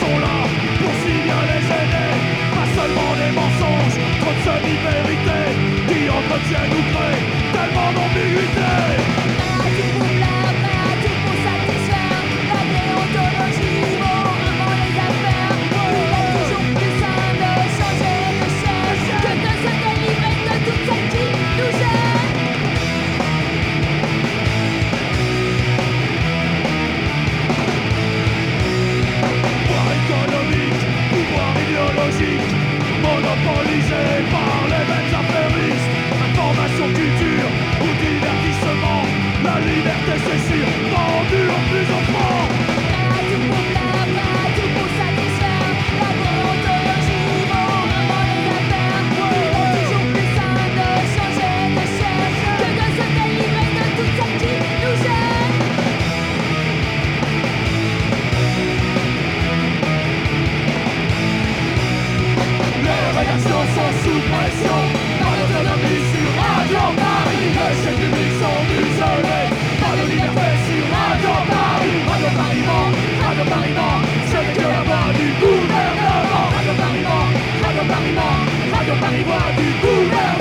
sola Amigo é